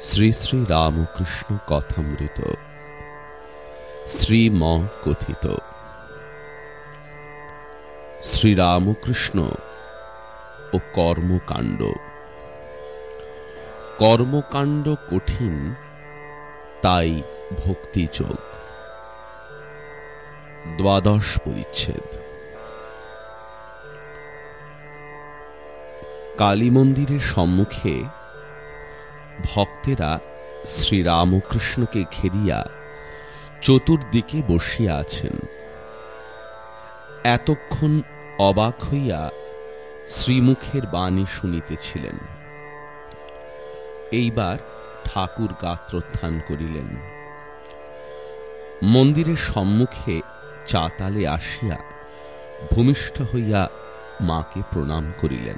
শ্রী শ্রী রামকৃষ্ণ কথামৃত। শ্রীম কথিত শ্রীরামকৃষ্ণ ও কর্মকাণ্ড। কর্মকাণ্ড কঠিন, তাই ভক্তিযোগ। দ্বাদশ পরিচ্ছেদ। কালী মন্দিরের সম্মুখে ভক্তেরা শ্রীরামকৃষ্ণকে ঘেরিয়া চতুর্দিকে বসিয়া আছেন। এতক্ষণ অবাক হইয়া শ্রীমুখের বাণী শুনিতেছিলেন। এইবার ঠাকুর গাত্রোত্থান করিলেন। মন্দিরের সম্মুখে চাতালে আসিয়া ভূমিষ্ঠ হইয়া মাকে প্রণাম করিলেন।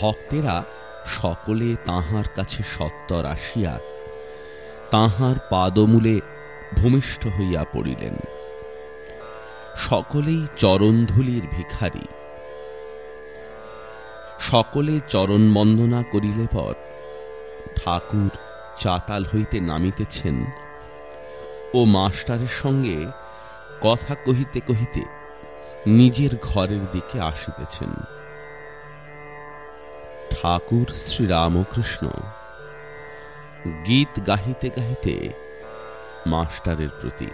ভক্তেরা সকলে তাহার কাছে সত্তর আসিয়া তাহার পাদমূলে ভূমিষ্ঠ হইয়া পড়িলেন। সকলেই চরণধুলির ভিখারী। সকলে চরণ বন্দনা করিলে পর ঠাকুর চাতাল হইতে নামিতেছেন ও মাস্টারের সঙ্গে কথা কহিতে কহিতে নিজের ঘরের দিকে আসিতেছেন। ঠাকুর শ্রীরামকৃষ্ণ। গীত গাহিতে গাহিতে মাস্টারের প্রতি।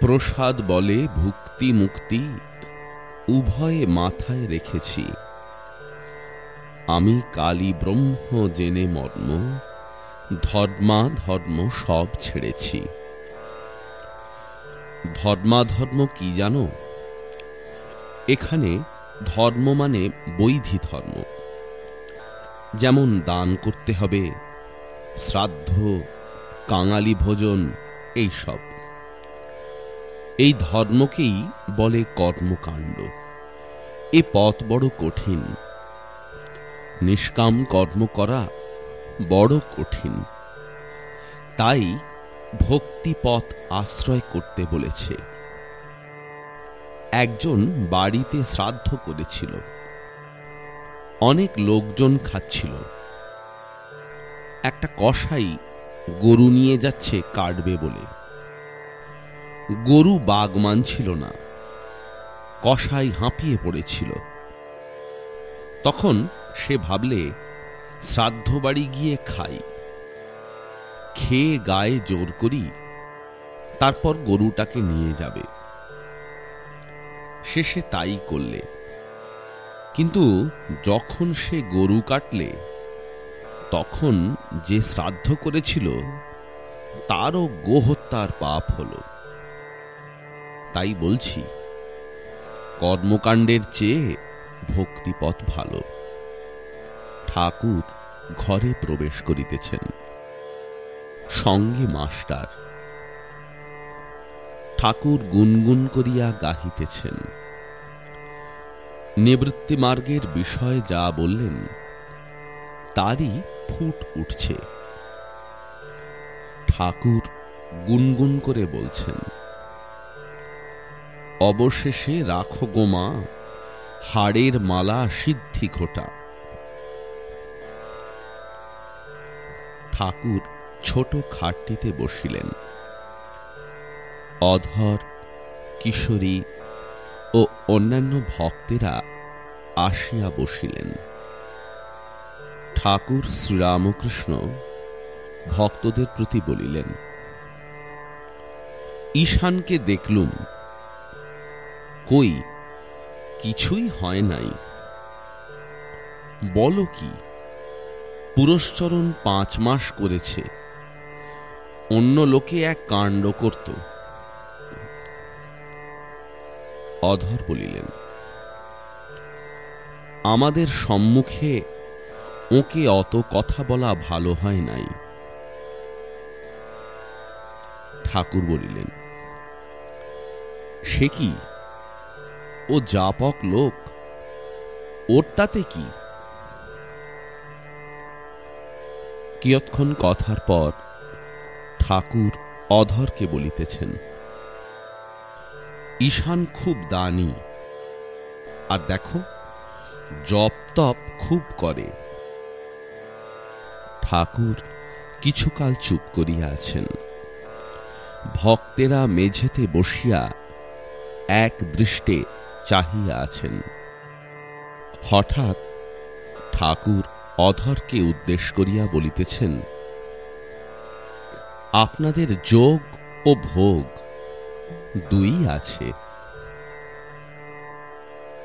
প্রসাদ বলে ভুক্তি মুক্তি উভয়ে মাথায় রেখেছি। আমি কালী ব্রহ্ম জেনে মর্ম, ধর্মা ধর্ম সব ছেড়েছি। ধর্মাধর্ম কি জানো? এখানে ধর্ম মানে বৈধি ধর্ম। যেমন দান করতে হবে, শ্রাদ্ধ, কাঙালি ভোজন এই সব এই ধর্মকেই বলে কর্মকাণ্ড। এ পথ বড় কঠিন। নিষ্কাম কর্ম করা বড় কঠিন। তাই ভক্তিপথ আশ্রয় করতে বলেছে। একজন বাড়িতে শ্রাদ্ধ করেছিল। অনেক লোকজন খাচ্ছিল। একটা কষাই গরু নিয়ে যাচ্ছে কাটবে বলে। গরু বাগ মানছিল না। কষাই হাঁপিয়ে পড়েছিল। তখন সে ভাবলে, শ্রাদ্ধ বাড়ি গিয়ে খাই। খেয়ে গায়ে জোর করি, তারপর গরুটাকে নিয়ে যাবে। শেষে তাই করলে। কিন্তু যখন সে গরু কাটলে, তখন যে শ্রাদ্ধ করেছিল, তারও গোহত্যার পাপ হল। তাই বলছি, কর্মকাণ্ডের চেয়ে ভক্তিপথ ভালো। ঠাকুর ঘরে প্রবেশ করিতেছেন। সঙ্গে মাস্টার ঠাকুর গুনগুন করিয়া গাহিতেছেন। নিবৃত্তি মার্গের বিষয় যা বললেন, তারই ফুট উঠছে। ঠাকুর গুনগুন করে বলছেন, অবশেষে রাখো গোমা হাড়ের মালা সিদ্ধি ঘটা। ঠাকুর ছোট খাটটিতে বসিলেন। অধর, কিশোরী ও অন্যান্য ভক্তেরা আসিয়া বসিলেন। ঠাকুর শ্রীরামকৃষ্ণ ভক্তদের প্রতি বলিলেন, ঈশানকে দেখলুম। কই, কিছুই হয় নাই। বলো কি পুরস্চরণ পাঁচ মাস করেছে। অন্য লোকে এক কাণ্ড করত। অধর বলিলেন, আমাদের সম্মুখে ওকে অত কথা বলা ভালো হয় নাই। ঠাকুর বলিলেন, সে কি? ও জাপক লোক, ওর তাতে কি? কিয়ৎক্ষণ কথার পর ঠাকুর অধরকে বলিতেছেন ঈশান খুব দানি। আর দেখো, জপ তপ খুব করে। ঠাকুর কিছুকাল চুপ করিয়া আছেন। ভক্তেরা মেঝেতে বসিয়া এক দৃষ্টে চাহিয়া আছেন। হঠাৎ ঠাকুর অধরকে উদ্দেশ করিয়া বলিতেছেন, আপনাদের যোগ ও ভোগ দুই আছে।